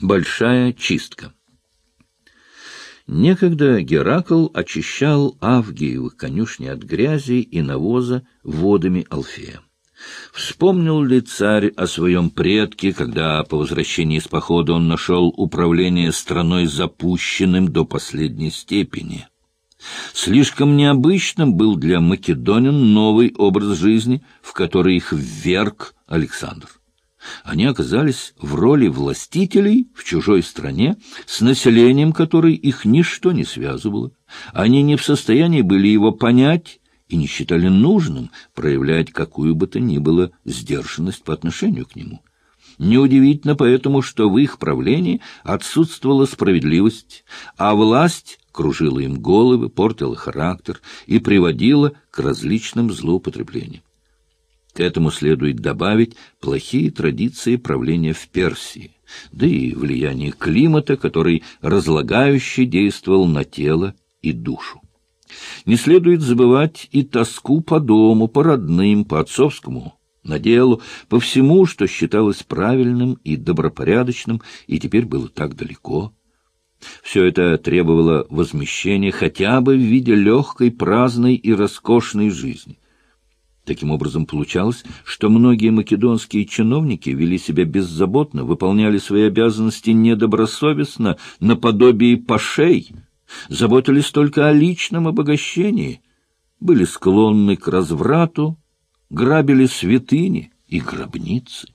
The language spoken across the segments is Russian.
Большая чистка. Некогда Геракл очищал Авгиевы конюшни от грязи и навоза водами Алфея. Вспомнил ли царь о своем предке, когда по возвращении из похода он нашел управление страной запущенным до последней степени? Слишком необычным был для македонин новый образ жизни, в который их вверг Александр. Они оказались в роли властителей в чужой стране, с населением которой их ничто не связывало. Они не в состоянии были его понять и не считали нужным проявлять какую бы то ни было сдержанность по отношению к нему. Неудивительно поэтому, что в их правлении отсутствовала справедливость, а власть кружила им головы, портила характер и приводила к различным злоупотреблениям. К этому следует добавить плохие традиции правления в Персии, да и влияние климата, который разлагающе действовал на тело и душу. Не следует забывать и тоску по дому, по родным, по отцовскому наделу, по всему, что считалось правильным и добропорядочным, и теперь было так далеко. Все это требовало возмещения хотя бы в виде легкой, праздной и роскошной жизни. Таким образом, получалось, что многие македонские чиновники вели себя беззаботно, выполняли свои обязанности недобросовестно, наподобие пашей, заботились только о личном обогащении, были склонны к разврату, грабили святыни и гробницы.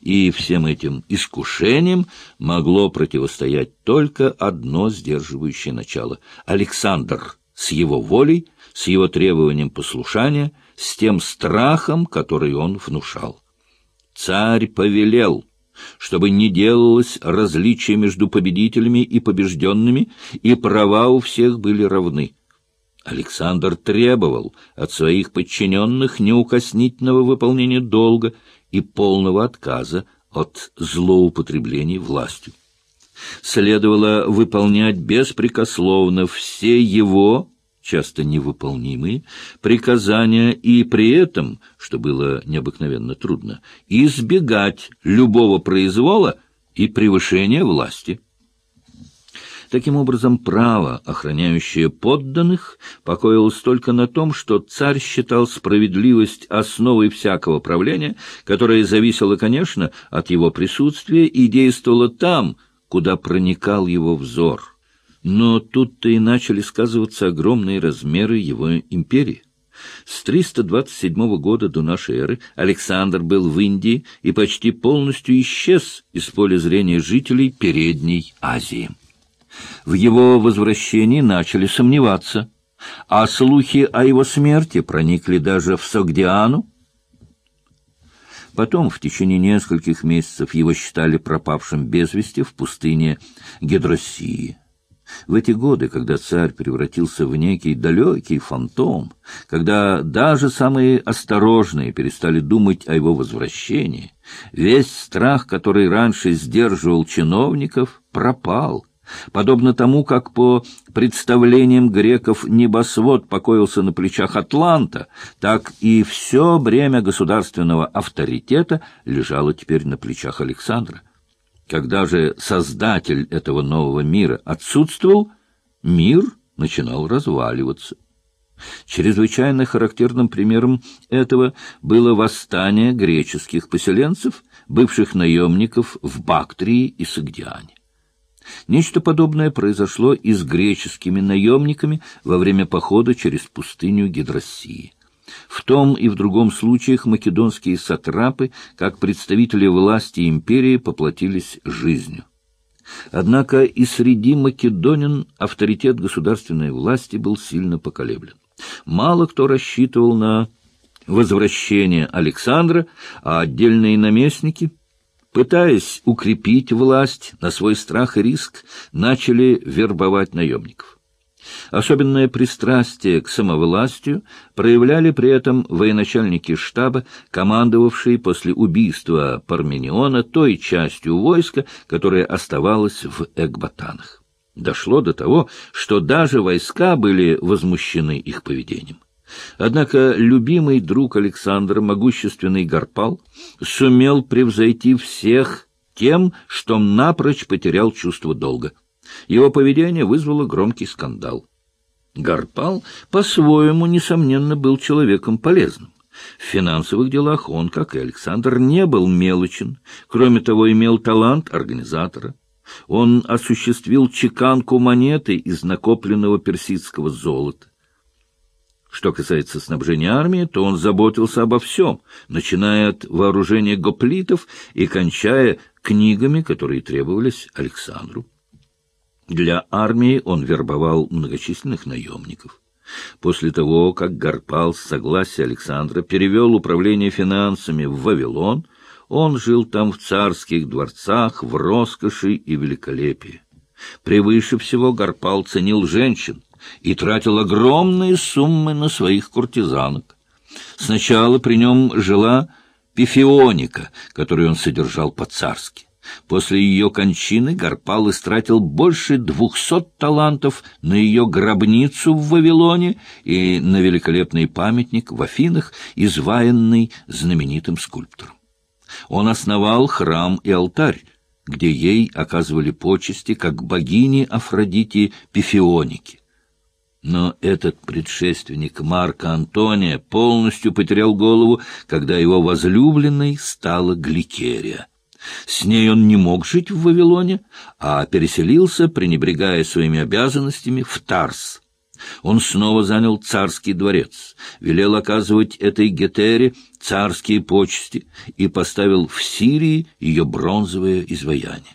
И всем этим искушениям могло противостоять только одно сдерживающее начало — Александр с его волей, с его требованием послушания, с тем страхом, который он внушал. Царь повелел, чтобы не делалось различия между победителями и побежденными, и права у всех были равны. Александр требовал от своих подчиненных неукоснительного выполнения долга и полного отказа от злоупотреблений властью следовало выполнять беспрекословно все его, часто невыполнимые, приказания и при этом, что было необыкновенно трудно, избегать любого произвола и превышения власти. Таким образом, право, охраняющее подданных, покоилось только на том, что царь считал справедливость основой всякого правления, которое зависело, конечно, от его присутствия и действовало там, куда проникал его взор. Но тут-то и начали сказываться огромные размеры его империи. С 327 года до нашей эры Александр был в Индии и почти полностью исчез из поля зрения жителей Передней Азии. В его возвращении начали сомневаться, а слухи о его смерти проникли даже в Согдиану, Потом, в течение нескольких месяцев, его считали пропавшим без вести в пустыне Гидроссии. В эти годы, когда царь превратился в некий далекий фантом, когда даже самые осторожные перестали думать о его возвращении, весь страх, который раньше сдерживал чиновников, пропал, Подобно тому, как по представлениям греков небосвод покоился на плечах Атланта, так и все бремя государственного авторитета лежало теперь на плечах Александра. Когда же создатель этого нового мира отсутствовал, мир начинал разваливаться. Чрезвычайно характерным примером этого было восстание греческих поселенцев, бывших наемников в Бактрии и Сагдиане. Нечто подобное произошло и с греческими наемниками во время похода через пустыню Гидроссии. В том и в другом случаях македонские сатрапы, как представители власти империи, поплатились жизнью. Однако и среди македонин авторитет государственной власти был сильно поколеблен. Мало кто рассчитывал на возвращение Александра, а отдельные наместники пытаясь укрепить власть на свой страх и риск, начали вербовать наемников. Особенное пристрастие к самовластию проявляли при этом военачальники штаба, командовавшие после убийства Пармениона той частью войска, которая оставалась в Экбатанах. Дошло до того, что даже войска были возмущены их поведением. Однако любимый друг Александра, могущественный Гарпал, сумел превзойти всех тем, что напрочь потерял чувство долга. Его поведение вызвало громкий скандал. Гарпал по-своему, несомненно, был человеком полезным. В финансовых делах он, как и Александр, не был мелочен, кроме того, имел талант организатора. Он осуществил чеканку монеты из накопленного персидского золота. Что касается снабжения армии, то он заботился обо всем, начиная от вооружения гоплитов и кончая книгами, которые требовались Александру. Для армии он вербовал многочисленных наемников. После того, как Гарпал с согласия Александра перевел управление финансами в Вавилон, он жил там в царских дворцах, в роскоши и великолепии. Превыше всего Гарпал ценил женщин и тратил огромные суммы на своих куртизанок. Сначала при нем жила Пифионика, которую он содержал по-царски. После ее кончины Гарпал истратил больше двухсот талантов на ее гробницу в Вавилоне и на великолепный памятник в Афинах, изваянный знаменитым скульптором. Он основал храм и алтарь, где ей оказывали почести как богине Афродите Пифионики. Но этот предшественник Марка Антония полностью потерял голову, когда его возлюбленной стала Гликерия. С ней он не мог жить в Вавилоне, а переселился, пренебрегая своими обязанностями, в Тарс. Он снова занял царский дворец, велел оказывать этой Гетере царские почести и поставил в Сирии ее бронзовое изваяние.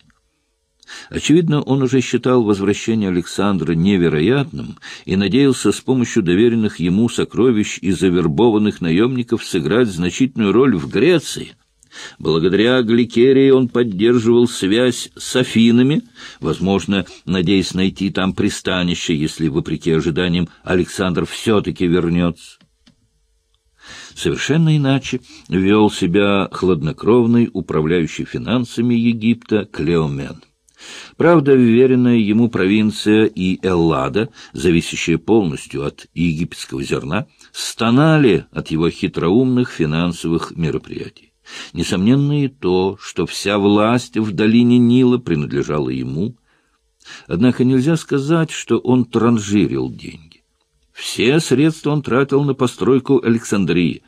Очевидно, он уже считал возвращение Александра невероятным и надеялся с помощью доверенных ему сокровищ и завербованных наемников сыграть значительную роль в Греции — Благодаря Гликерии он поддерживал связь с Афинами, возможно, надеясь найти там пристанище, если, вопреки ожиданиям, Александр все-таки вернется. Совершенно иначе вел себя хладнокровный управляющий финансами Египта Клеомен. Правда, вверенная ему провинция и Эллада, зависящая полностью от египетского зерна, стонали от его хитроумных финансовых мероприятий. Несомненно и то, что вся власть в долине Нила принадлежала ему. Однако нельзя сказать, что он транжирил деньги. Все средства он тратил на постройку Александрии.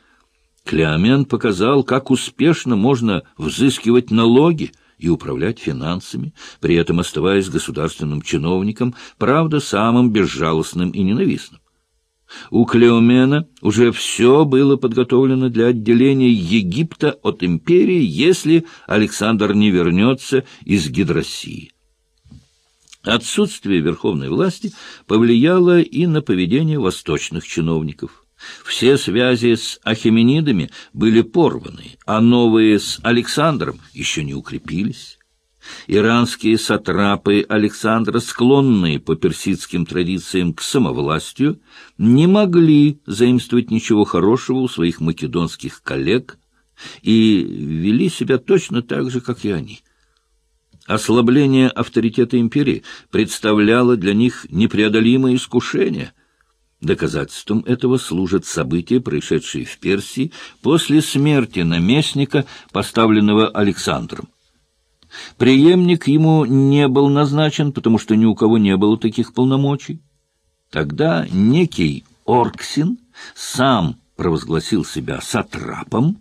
Клеомен показал, как успешно можно взыскивать налоги и управлять финансами, при этом оставаясь государственным чиновником, правда, самым безжалостным и ненавистным. У Клеомена уже все было подготовлено для отделения Египта от империи, если Александр не вернется из Гидроссии. Отсутствие верховной власти повлияло и на поведение восточных чиновников. Все связи с ахеменидами были порваны, а новые с Александром еще не укрепились. Иранские сатрапы Александра, склонные по персидским традициям к самовластию, не могли заимствовать ничего хорошего у своих македонских коллег и вели себя точно так же, как и они. Ослабление авторитета империи представляло для них непреодолимое искушение. Доказательством этого служат события, происшедшие в Персии после смерти наместника, поставленного Александром. Преемник ему не был назначен, потому что ни у кого не было таких полномочий. Тогда некий Орксин сам провозгласил себя сатрапом,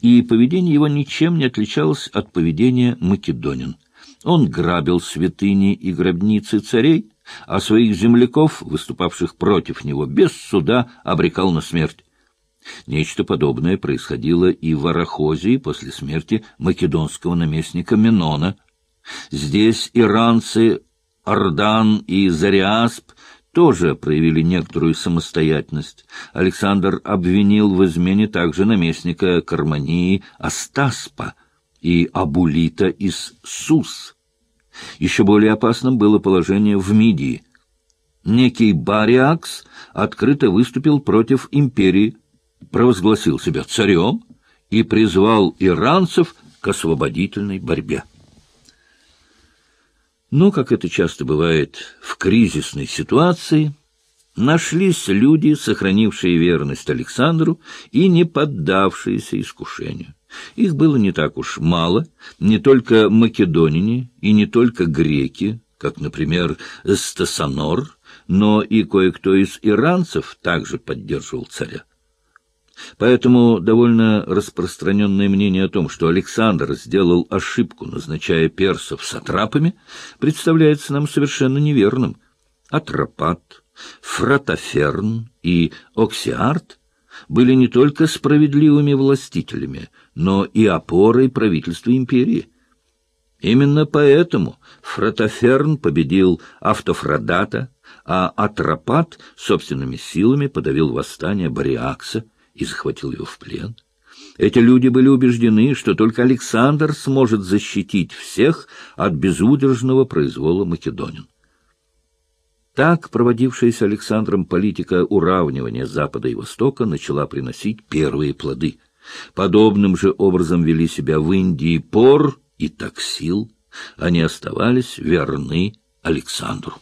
и поведение его ничем не отличалось от поведения македонин. Он грабил святыни и гробницы царей, а своих земляков, выступавших против него, без суда обрекал на смерть. Нечто подобное происходило и в Арахозии после смерти македонского наместника Менона. Здесь иранцы Ордан и Зариасп тоже проявили некоторую самостоятельность. Александр обвинил в измене также наместника Кармании Астаспа и Абулита из Сус. Еще более опасным было положение в Мидии. Некий Бариакс открыто выступил против империи, провозгласил себя царем и призвал иранцев к освободительной борьбе. Но, как это часто бывает в кризисной ситуации, нашлись люди, сохранившие верность Александру и не поддавшиеся искушению. Их было не так уж мало, не только македонине и не только греки, как, например, Стасанор, но и кое-кто из иранцев также поддерживал царя. Поэтому довольно распространенное мнение о том, что Александр сделал ошибку, назначая персов сатрапами, представляется нам совершенно неверным. Атропат, Фратоферн и Оксиарт были не только справедливыми властителями, но и опорой правительства империи. Именно поэтому Фратоферн победил Автофродата, а Атропат собственными силами подавил восстание Бариакса и захватил его в плен. Эти люди были убеждены, что только Александр сможет защитить всех от безудержного произвола македонин. Так проводившаяся Александром политика уравнивания Запада и Востока начала приносить первые плоды. Подобным же образом вели себя в Индии Пор и Таксил. Они оставались верны Александру.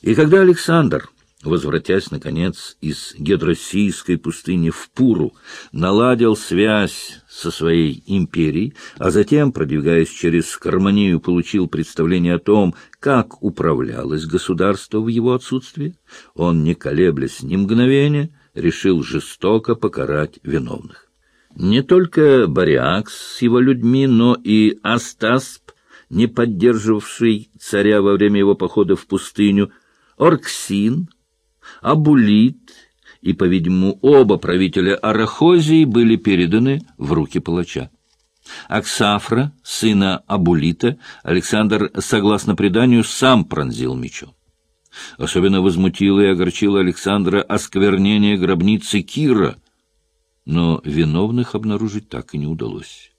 И когда Александр возвратясь, наконец, из Гедросийской пустыни в Пуру, наладил связь со своей империей, а затем, продвигаясь через Карманию, получил представление о том, как управлялось государство в его отсутствие, он, не колеблясь ни мгновения, решил жестоко покарать виновных. Не только Бариакс с его людьми, но и Астасп, не поддерживавший царя во время его похода в пустыню, Орксин — Абулит и, по-видимому, оба правителя Арахозии были переданы в руки палача. Аксафра, сына Абулита, Александр, согласно преданию, сам пронзил мечом. Особенно возмутило и огорчило Александра осквернение гробницы Кира, но виновных обнаружить так и не удалось.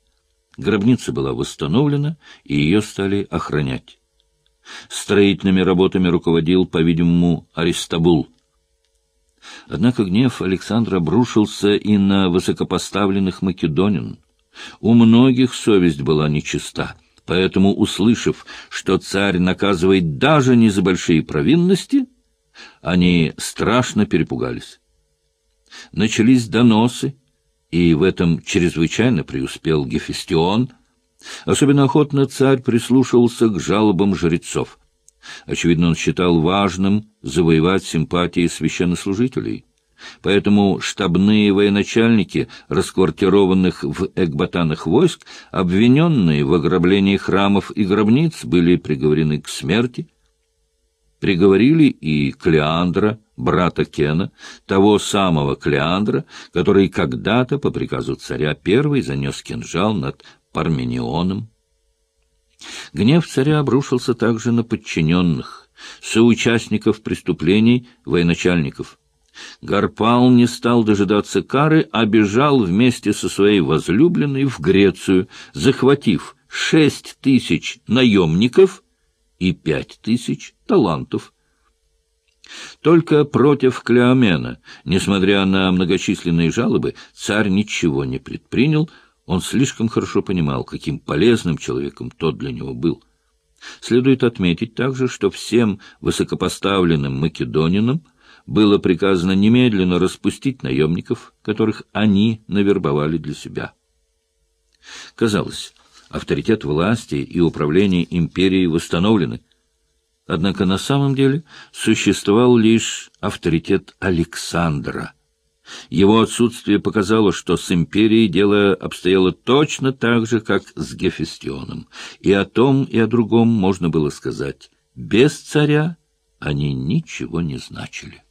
Гробница была восстановлена, и ее стали охранять. Строительными работами руководил, по-видимому, Аристабул. Однако гнев Александра обрушился и на высокопоставленных македонин. У многих совесть была нечиста, поэтому, услышав, что царь наказывает даже не за большие провинности, они страшно перепугались. Начались доносы, и в этом чрезвычайно преуспел Гефестион. Особенно охотно царь прислушивался к жалобам жрецов — Очевидно, он считал важным завоевать симпатии священнослужителей. Поэтому штабные военачальники, расквартированных в Экбатанах войск, обвиненные в ограблении храмов и гробниц, были приговорены к смерти. Приговорили и Клеандра, брата Кена, того самого Клеандра, который когда-то, по приказу царя, первый занес кинжал над Парменионом. Гнев царя обрушился также на подчиненных, соучастников преступлений, военачальников. Гарпал не стал дожидаться кары, а бежал вместе со своей возлюбленной в Грецию, захватив шесть тысяч наемников и пять тысяч талантов. Только против Клеомена, несмотря на многочисленные жалобы, царь ничего не предпринял, он слишком хорошо понимал, каким полезным человеком тот для него был. Следует отметить также, что всем высокопоставленным македонинам было приказано немедленно распустить наемников, которых они навербовали для себя. Казалось, авторитет власти и управления империей восстановлены. Однако на самом деле существовал лишь авторитет Александра – его отсутствие показало, что с империей дело обстояло точно так же, как с Гефестионом. И о том, и о другом можно было сказать. Без царя они ничего не значили.